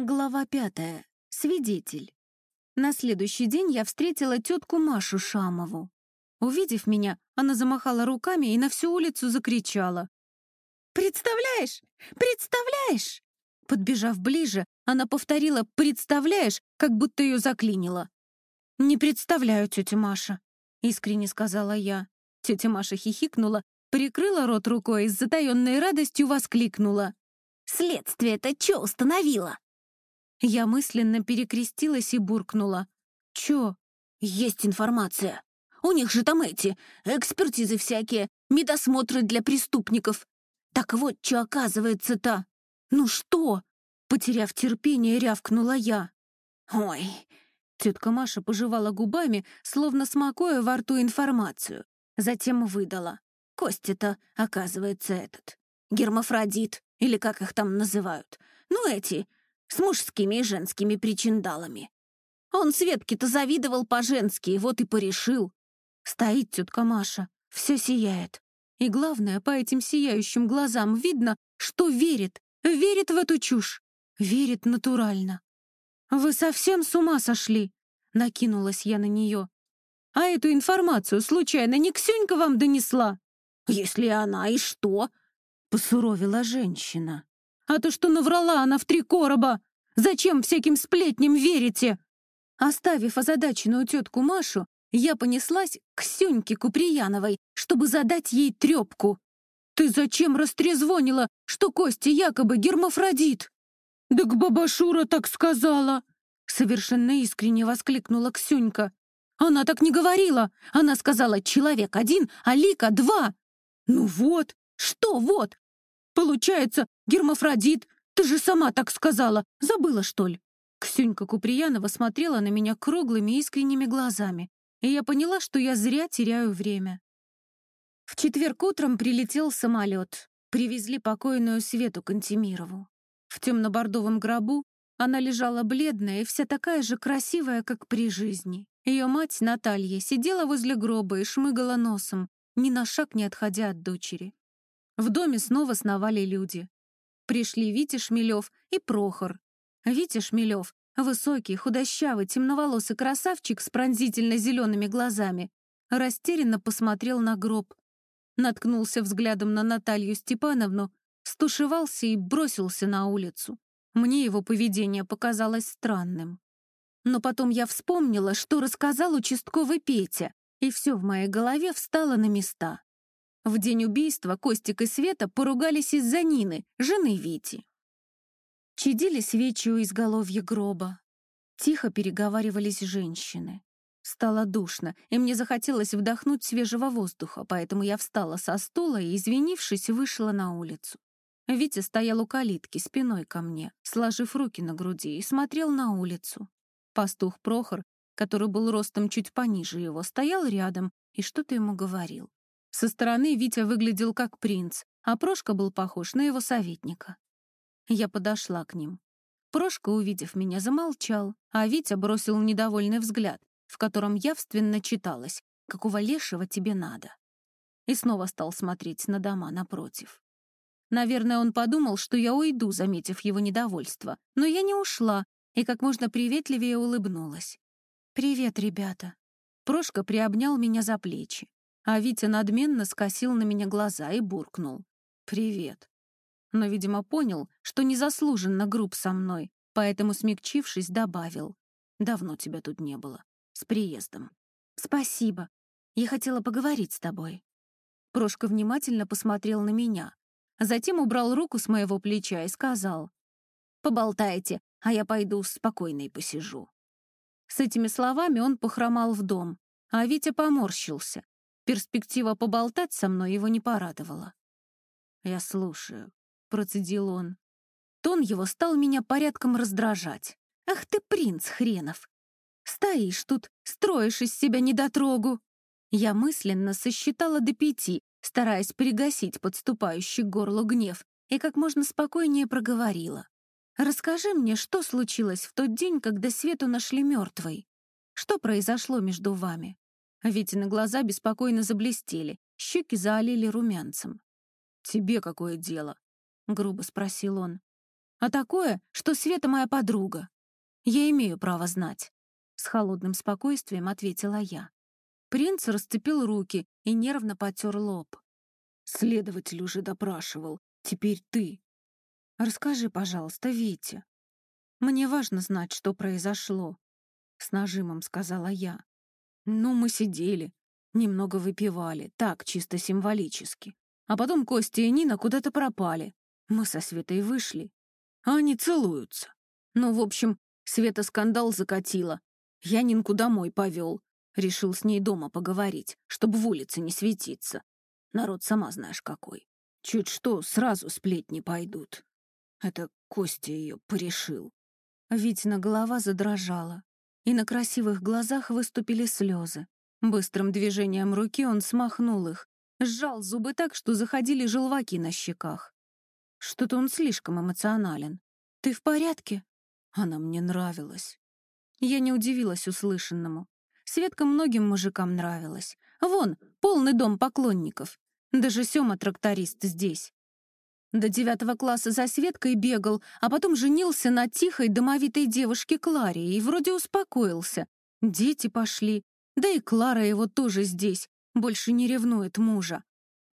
Глава пятая. Свидетель. На следующий день я встретила тетку Машу Шамову. Увидев меня, она замахала руками и на всю улицу закричала. «Представляешь? Представляешь?» Подбежав ближе, она повторила «представляешь», как будто ее заклинило. «Не представляю, тетя Маша», — искренне сказала я. Тетя Маша хихикнула, прикрыла рот рукой и с затаенной радостью воскликнула. «Следствие-то что установило?» Я мысленно перекрестилась и буркнула. «Чё?» «Есть информация. У них же там эти, экспертизы всякие, медосмотры для преступников. Так вот, что оказывается-то?» «Ну что?» Потеряв терпение, рявкнула я. «Ой!» Тетка Маша пожевала губами, словно смакуя во рту информацию. Затем выдала. Костя-то, оказывается, этот. Гермафродит, или как их там называют. Ну, эти, с мужскими и женскими причиндалами. Он Светке-то завидовал по-женски, вот и порешил. Стоит тетка Маша, все сияет. И главное, по этим сияющим глазам видно, что верит, верит в эту чушь, верит натурально. «Вы совсем с ума сошли?» — накинулась я на нее. «А эту информацию случайно не Ксюнька вам донесла?» «Если она, и что?» — посуровила женщина. А то, что наврала она в три короба! Зачем всяким сплетням верите?» Оставив озадаченную тетку Машу, я понеслась к Сюньке Куприяновой, чтобы задать ей трепку. «Ты зачем растрезвонила, что Костя якобы гермафродит?» «Так баба Шура так сказала!» Совершенно искренне воскликнула Ксюнька. «Она так не говорила! Она сказала, человек один, а Лика два!» «Ну вот! Что вот? Получается, гермафродит. Ты же сама так сказала. Забыла, что ли?» Ксюнька Куприянова смотрела на меня круглыми искренними глазами, и я поняла, что я зря теряю время. В четверг утром прилетел самолет. Привезли покойную Свету Кантемирову. В темно-бордовом гробу она лежала бледная и вся такая же красивая, как при жизни. Ее мать, Наталья, сидела возле гроба и шмыгала носом, ни на шаг не отходя от дочери. В доме снова сновали люди. Пришли Витя Шмелев и Прохор. Витя Шмелев, высокий, худощавый, темноволосый красавчик с пронзительно зелеными глазами, растерянно посмотрел на гроб. Наткнулся взглядом на Наталью Степановну, стушевался и бросился на улицу. Мне его поведение показалось странным. Но потом я вспомнила, что рассказал участковый Петя, и все в моей голове встало на места. В день убийства Костик и Света поругались из-за Нины, жены Вити. Чадили свечи у изголовья гроба. Тихо переговаривались женщины. Стало душно, и мне захотелось вдохнуть свежего воздуха, поэтому я встала со стула и, извинившись, вышла на улицу. Витя стоял у калитки, спиной ко мне, сложив руки на груди, и смотрел на улицу. Пастух Прохор, который был ростом чуть пониже его, стоял рядом и что-то ему говорил. Со стороны Витя выглядел как принц, а Прошка был похож на его советника. Я подошла к ним. Прошка, увидев меня, замолчал, а Витя бросил недовольный взгляд, в котором явственно читалось «Какого лешего тебе надо?» И снова стал смотреть на дома напротив. Наверное, он подумал, что я уйду, заметив его недовольство, но я не ушла и как можно приветливее улыбнулась. «Привет, ребята». Прошка приобнял меня за плечи. А Витя надменно скосил на меня глаза и буркнул. «Привет». Но, видимо, понял, что незаслуженно груб со мной, поэтому, смягчившись, добавил. «Давно тебя тут не было. С приездом». «Спасибо. Я хотела поговорить с тобой». Прошка внимательно посмотрел на меня, затем убрал руку с моего плеча и сказал. «Поболтайте, а я пойду спокойно и посижу». С этими словами он похромал в дом, а Витя поморщился, Перспектива поболтать со мной его не порадовала. «Я слушаю», — процедил он. Тон его стал меня порядком раздражать. «Ах ты, принц хренов! Стоишь тут, строишь из себя недотрогу!» Я мысленно сосчитала до пяти, стараясь пригасить подступающий к горлу гнев, и как можно спокойнее проговорила. «Расскажи мне, что случилось в тот день, когда Свету нашли мертвой? Что произошло между вами?» Витины глаза беспокойно заблестели, щеки заолели румянцем. «Тебе какое дело?» — грубо спросил он. а такое, что Света моя подруга. Я имею право знать. С холодным спокойствием ответила я. Принц расцепил руки и нервно потер лоб. Следователь уже допрашивал. Теперь ты. Расскажи, пожалуйста, Вите. Мне важно знать, что произошло. С нажимом сказала я. Ну, мы сидели, немного выпивали, так, чисто символически. А потом Костя и Нина куда-то пропали. Мы со Светой вышли, а они целуются. Ну, в общем, Света скандал закатила. Я Нинку домой повел. Решил с ней дома поговорить, чтобы в улице не светиться. Народ сама знаешь какой. Чуть что, сразу сплетни пойдут. Это Костя ее порешил. Витина голова задрожала, и на красивых глазах выступили слезы. Быстрым движением руки он смахнул их, сжал зубы так, что заходили желваки на щеках. Что-то он слишком эмоционален. «Ты в порядке?» Она мне нравилась. Я не удивилась услышанному. Светка многим мужикам нравилась. Вон, полный дом поклонников. Даже Сёма тракторист здесь. До девятого класса за Светкой бегал, а потом женился на тихой домовитой девушке Кларе и вроде успокоился. Дети пошли. Да и Клара его тоже здесь. Больше не ревнует мужа.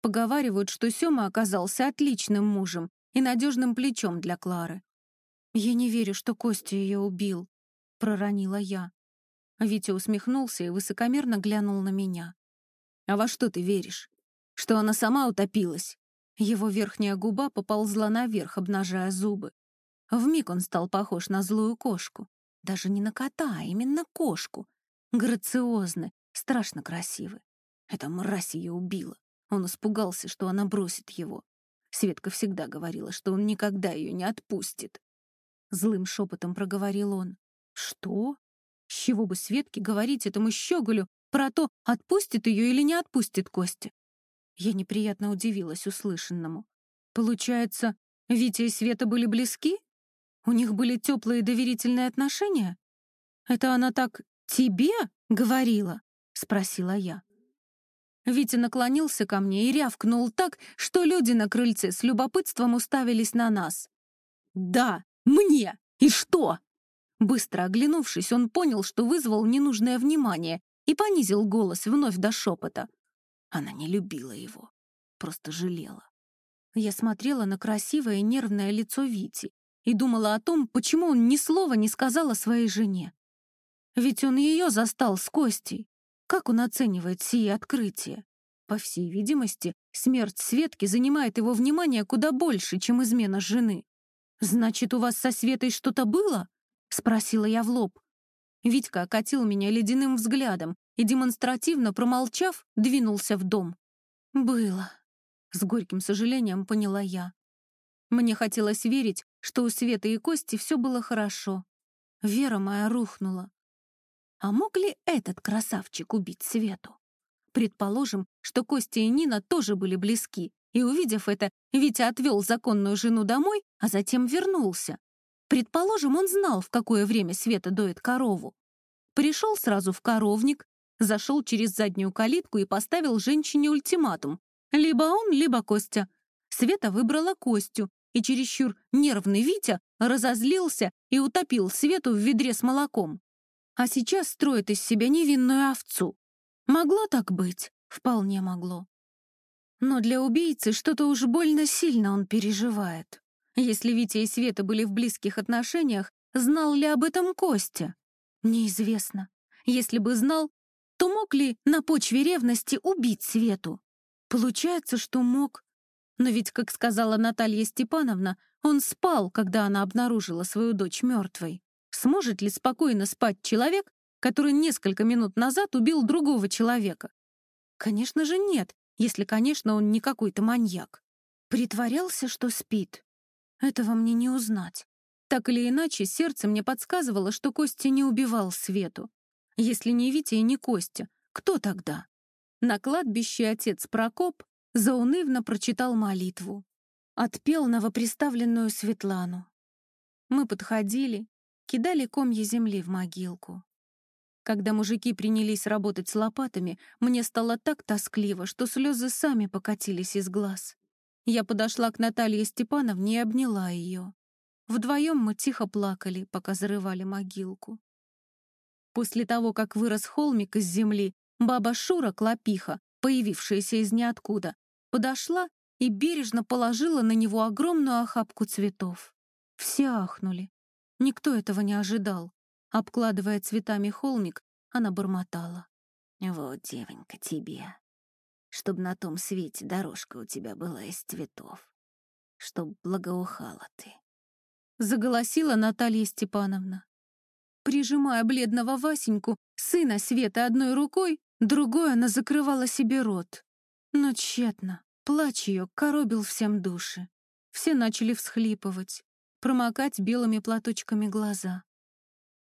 Поговаривают, что Сёма оказался отличным мужем и надежным плечом для Клары. «Я не верю, что Костя ее убил», — проронила я. Витя усмехнулся и высокомерно глянул на меня. «А во что ты веришь? Что она сама утопилась?» Его верхняя губа поползла наверх, обнажая зубы. Вмиг он стал похож на злую кошку. Даже не на кота, а именно кошку. Грациозный, страшно красивый. Эта мразь ее убила. Он испугался, что она бросит его. Светка всегда говорила, что он никогда ее не отпустит. Злым шепотом проговорил он. «Что? С чего бы Светке говорить этому щеголю про то, отпустит ее или не отпустит Костя?» Я неприятно удивилась услышанному. «Получается, Витя и Света были близки? У них были теплые доверительные отношения? Это она так тебе говорила?» — спросила я. Витя наклонился ко мне и рявкнул так, что люди на крыльце с любопытством уставились на нас. «Да, мне! И что?» Быстро оглянувшись, он понял, что вызвал ненужное внимание и понизил голос вновь до шепота. Она не любила его, просто жалела. Я смотрела на красивое нервное лицо Вити и думала о том, почему он ни слова не сказал о своей жене. Ведь он ее застал с Костей. Как он оценивает сие открытие? По всей видимости, смерть Светки занимает его внимание куда больше, чем измена жены. «Значит, у вас со Светой что-то было?» — спросила я в лоб. Витька окатил меня ледяным взглядом и, демонстративно промолчав, двинулся в дом. «Было», — с горьким сожалением поняла я. Мне хотелось верить, что у Светы и Кости все было хорошо. Вера моя рухнула. А мог ли этот красавчик убить Свету? Предположим, что Костя и Нина тоже были близки, и, увидев это, Витя отвел законную жену домой, а затем вернулся. Предположим, он знал, в какое время Света доит корову. Пришел сразу в коровник, зашел через заднюю калитку и поставил женщине ультиматум. Либо он, либо Костя. Света выбрала Костю, и чересчур нервный Витя разозлился и утопил Свету в ведре с молоком а сейчас строит из себя невинную овцу. Могло так быть? Вполне могло. Но для убийцы что-то уж больно сильно он переживает. Если Витя и Света были в близких отношениях, знал ли об этом Костя? Неизвестно. Если бы знал, то мог ли на почве ревности убить Свету? Получается, что мог. Но ведь, как сказала Наталья Степановна, он спал, когда она обнаружила свою дочь мертвой. Сможет ли спокойно спать человек, который несколько минут назад убил другого человека? Конечно же нет, если, конечно, он не какой-то маньяк. Притворялся, что спит. Этого мне не узнать. Так или иначе, сердце мне подсказывало, что Костя не убивал Свету. Если не Витя и не Костя, кто тогда? На кладбище отец Прокоп заунывно прочитал молитву. Отпел новоприставленную Светлану. Мы подходили, кидали комья земли в могилку. Когда мужики принялись работать с лопатами, мне стало так тоскливо, что слезы сами покатились из глаз. Я подошла к Наталье Степановне и обняла ее. Вдвоем мы тихо плакали, пока зарывали могилку. После того, как вырос холмик из земли, баба Шура Клопиха, появившаяся из ниоткуда, подошла и бережно положила на него огромную охапку цветов. Все ахнули. Никто этого не ожидал. Обкладывая цветами холмик, она бормотала. «Вот, девонька, тебе. Чтоб на том свете дорожка у тебя была из цветов. Чтоб благоухала ты». Заголосила Наталья Степановна. Прижимая бледного Васеньку, сына Света одной рукой, другой она закрывала себе рот. Но тщетно. Плач ее коробил всем души. Все начали всхлипывать, промокать белыми платочками глаза.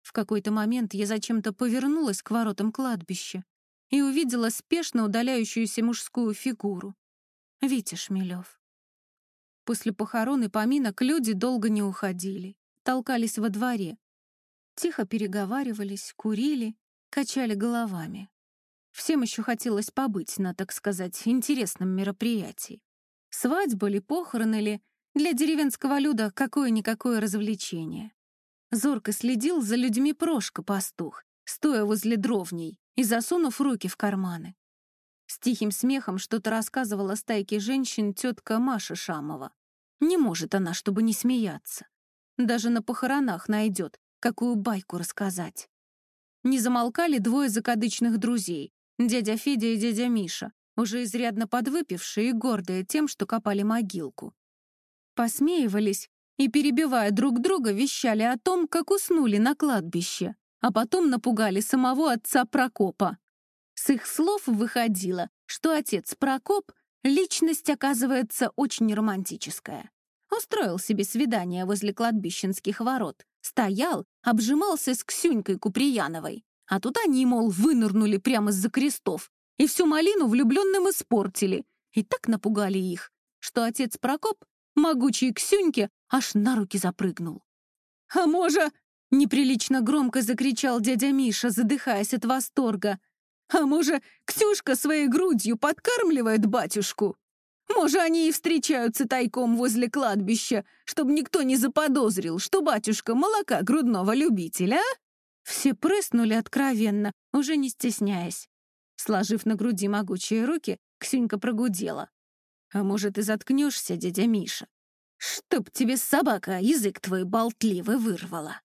В какой-то момент я зачем-то повернулась к воротам кладбища и увидела спешно удаляющуюся мужскую фигуру. Витя Шмелев. После похорон и поминок люди долго не уходили, толкались во дворе. Тихо переговаривались, курили, качали головами. Всем еще хотелось побыть на, так сказать, интересном мероприятии. Свадьба ли, похороны ли, для деревенского люда какое-никакое развлечение. Зорко следил за людьми Прошка-пастух, стоя возле дровней и засунув руки в карманы. С тихим смехом что-то рассказывала стайке женщин тетка Маша Шамова. Не может она, чтобы не смеяться. Даже на похоронах найдет, какую байку рассказать. Не замолкали двое закадычных друзей, дядя Федя и дядя Миша, уже изрядно подвыпившие и гордые тем, что копали могилку. Посмеивались и, перебивая друг друга, вещали о том, как уснули на кладбище, а потом напугали самого отца Прокопа. С их слов выходило, что отец Прокоп — личность, оказывается, очень романтическая. Устроил себе свидание возле кладбищенских ворот, стоял, обжимался с Ксюнькой Куприяновой, а тут они, мол, вынырнули прямо из-за крестов и всю малину влюбленным испортили, и так напугали их, что отец Прокоп могучий Ксюньке аж на руки запрыгнул. «А може...» — неприлично громко закричал дядя Миша, задыхаясь от восторга. «А може, Ксюшка своей грудью подкармливает батюшку? Може, они и встречаются тайком возле кладбища, чтобы никто не заподозрил, что батюшка молока грудного любителя, а?» Все прыснули откровенно, уже не стесняясь. Сложив на груди могучие руки, Ксюнька прогудела. А может, и заткнешься, дядя Миша? Чтоб тебе собака язык твой болтливый вырвала.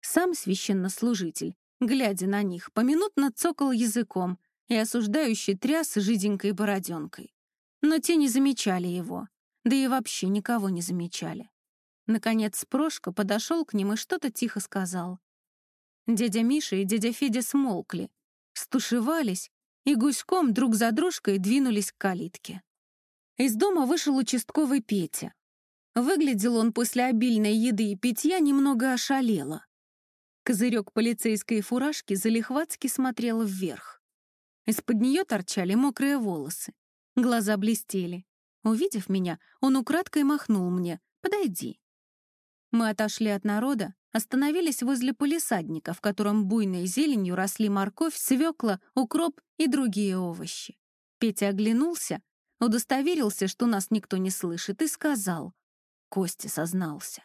Сам священнослужитель, глядя на них, поминутно цокал языком и осуждающий тряс жиденькой бороденкой. Но те не замечали его, да и вообще никого не замечали. Наконец Прошка подошел к ним и что-то тихо сказал. Дядя Миша и дядя Федя смолкли, стушевались и гуськом друг за дружкой двинулись к калитке. Из дома вышел участковый Петя. Выглядел он после обильной еды и питья немного ошалело. Козырек полицейской фуражки залихватски смотрел вверх. Из-под нее торчали мокрые волосы. Глаза блестели. Увидев меня, он украдкой махнул мне «Подойди». Мы отошли от народа, остановились возле полисадника, в котором буйной зеленью росли морковь, свекла, укроп и другие овощи. Петя оглянулся, удостоверился, что нас никто не слышит, и сказал. Костя сознался.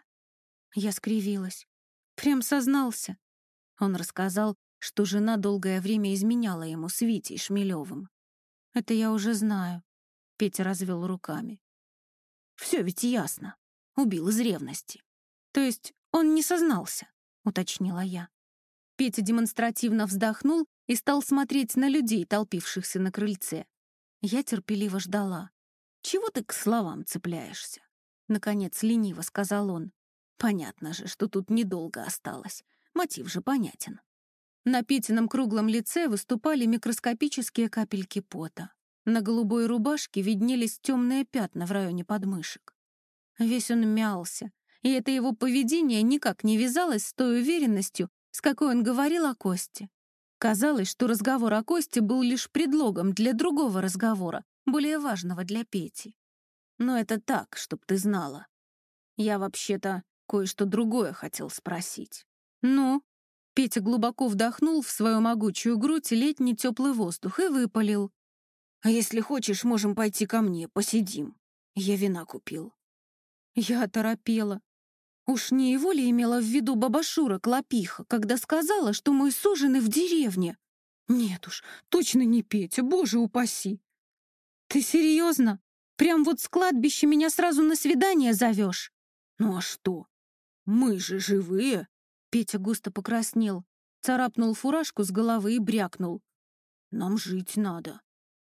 Я скривилась. Прям сознался. Он рассказал, что жена долгое время изменяла ему с Витей Шмелевым. Это я уже знаю. Петя развел руками. Все ведь ясно. Убил из ревности. То есть он не сознался, уточнила я. Петя демонстративно вздохнул и стал смотреть на людей, толпившихся на крыльце. Я терпеливо ждала. «Чего ты к словам цепляешься?» Наконец лениво сказал он. «Понятно же, что тут недолго осталось. Мотив же понятен». На Петином круглом лице выступали микроскопические капельки пота. На голубой рубашке виднелись темные пятна в районе подмышек. Весь он мялся, и это его поведение никак не вязалось с той уверенностью, с какой он говорил о Косте. Казалось, что разговор о Косте был лишь предлогом для другого разговора, более важного для Пети. Но это так, чтоб ты знала. Я вообще-то кое-что другое хотел спросить. Ну? Петя глубоко вдохнул в свою могучую грудь летний теплый воздух и выпалил. «А если хочешь, можем пойти ко мне, посидим. Я вина купил». Я оторопела. Уж не его ли имела в виду баба Шура Клопиха, когда сказала, что мой суженый в деревне? Нет уж, точно не Петя, боже упаси. Ты серьезно? Прям вот с кладбища меня сразу на свидание зовешь? Ну а что? Мы же живые. Петя густо покраснел, царапнул фуражку с головы и брякнул. Нам жить надо.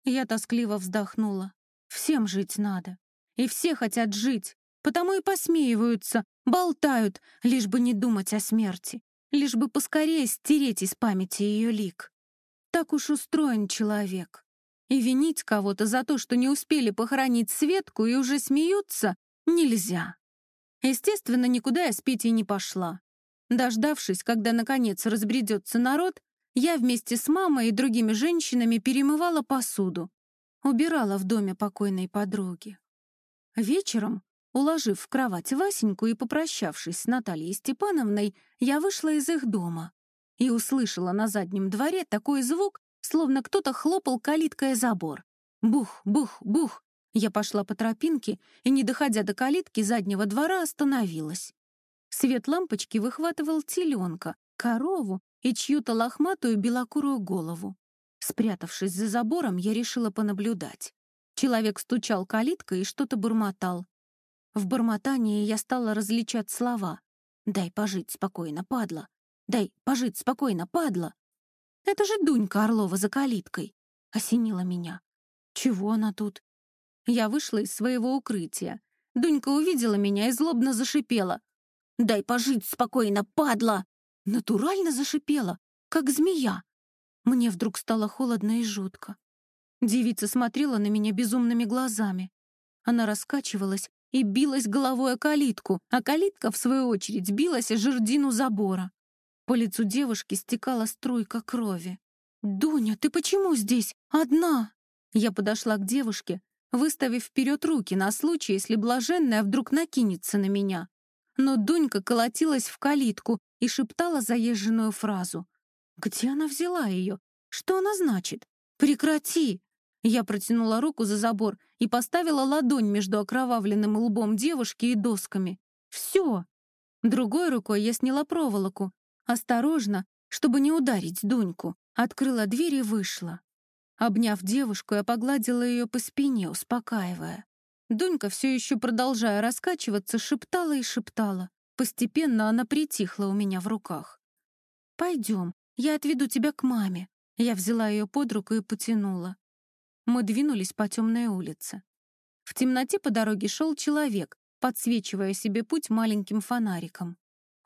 Я тоскливо вздохнула. Всем жить надо. И все хотят жить, потому и посмеиваются, болтают, лишь бы не думать о смерти, лишь бы поскорее стереть из памяти ее лик. Так уж устроен человек. И винить кого-то за то, что не успели похоронить Светку и уже смеются, нельзя. Естественно, никуда я с Питей не пошла. Дождавшись, когда, наконец, разбредется народ, я вместе с мамой и другими женщинами перемывала посуду, убирала в доме покойной подруги. Вечером, уложив в кровать Васеньку и попрощавшись с Натальей Степановной, я вышла из их дома и услышала на заднем дворе такой звук, словно кто-то хлопал калиткой забор. Бух, бух, бух. Я пошла по тропинке и, не доходя до калитки заднего двора, остановилась. Свет лампочки выхватывал теленка, корову и чью-то лохматую белокурую голову. Спрятавшись за забором, я решила понаблюдать. Человек стучал калиткой и что-то бормотал. В бормотании я стала различать слова. «Дай пожить спокойно, падла! Дай пожить спокойно, падла!» «Это же Дунька Орлова за калиткой!» — осенила меня. «Чего она тут?» Я вышла из своего укрытия. Дунька увидела меня и злобно зашипела. «Дай пожить спокойно, падла!» Натурально зашипела, как змея. Мне вдруг стало холодно и жутко. Девица смотрела на меня безумными глазами. Она раскачивалась и билась головой о калитку, а калитка, в свою очередь, билась о жердину забора. По лицу девушки стекала струйка крови. «Дуня, ты почему здесь? Одна?» Я подошла к девушке, выставив вперед руки на случай, если блаженная вдруг накинется на меня. Но Дунька колотилась в калитку и шептала заезженную фразу. «Где она взяла ее? Что она значит? Прекрати!» Я протянула руку за забор и поставила ладонь между окровавленным лбом девушки и досками. «Все!» Другой рукой я сняла проволоку. Осторожно, чтобы не ударить Дуньку, открыла дверь и вышла. Обняв девушку, я погладила ее по спине, успокаивая. Дунька, все еще продолжая раскачиваться, шептала и шептала. Постепенно она притихла у меня в руках. «Пойдем, я отведу тебя к маме». Я взяла ее под руку и потянула. Мы двинулись по темной улице. В темноте по дороге шел человек, подсвечивая себе путь маленьким фонариком.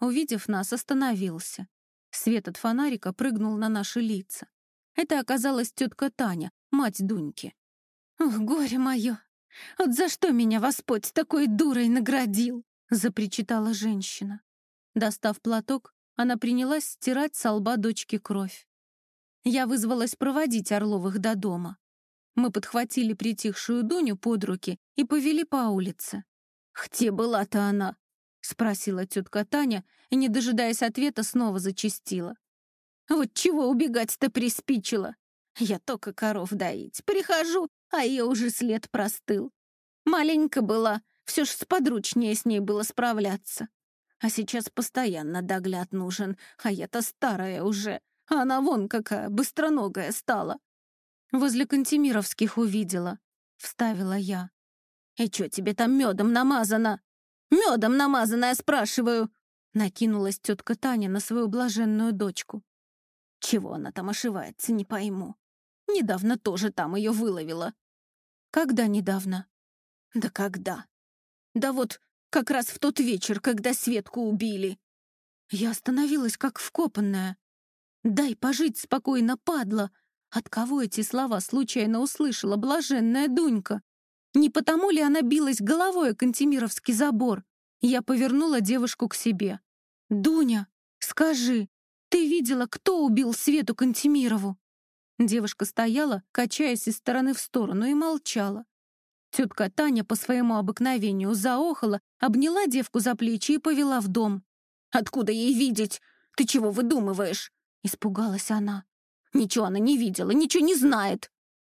Увидев нас, остановился. Свет от фонарика прыгнул на наши лица. Это оказалась тетка Таня, мать Дуньки. «Ох, горе мое! Вот за что меня Господь такой дурой наградил?» — запричитала женщина. Достав платок, она принялась стирать со лба дочки кровь. Я вызвалась проводить Орловых до дома. Мы подхватили притихшую Дуню под руки и повели по улице. «Где была-то она?» — спросила тетка Таня и, не дожидаясь ответа, снова зачастила. Вот чего убегать-то приспичило? Я только коров доить. Прихожу, а ее уже след простыл. Маленько была, все ж сподручнее с ней было справляться. А сейчас постоянно догляд нужен, а я-то старая уже, а она вон какая быстроногая стала. Возле Кантемировских увидела, — вставила я. «И что тебе там медом намазано?» «Медом намазано, я спрашиваю!» Накинулась тетка Таня на свою блаженную дочку. Чего она там ошивается, не пойму. Недавно тоже там ее выловила. Когда недавно? Да когда? Да вот как раз в тот вечер, когда Светку убили. Я остановилась, как вкопанная. «Дай пожить спокойно, падла!» От кого эти слова случайно услышала блаженная Дунька? Не потому ли она билась головой о Кантемировский забор? Я повернула девушку к себе. «Дуня, скажи, ты видела, кто убил Свету Кантемирову?» Девушка стояла, качаясь из стороны в сторону, и молчала. Тетка Таня по своему обыкновению заохала, обняла девку за плечи и повела в дом. «Откуда ей видеть? Ты чего выдумываешь?» Испугалась она. «Ничего она не видела, ничего не знает!»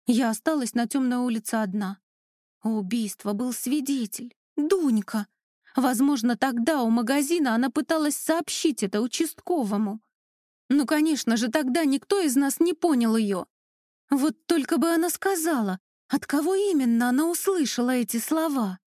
Я осталась на темной улице одна. У убийства был свидетель. Дунька. Возможно, тогда у магазина она пыталась сообщить это участковому. Ну, конечно же, тогда никто из нас не понял ее. Вот только бы она сказала, от кого именно она услышала эти слова.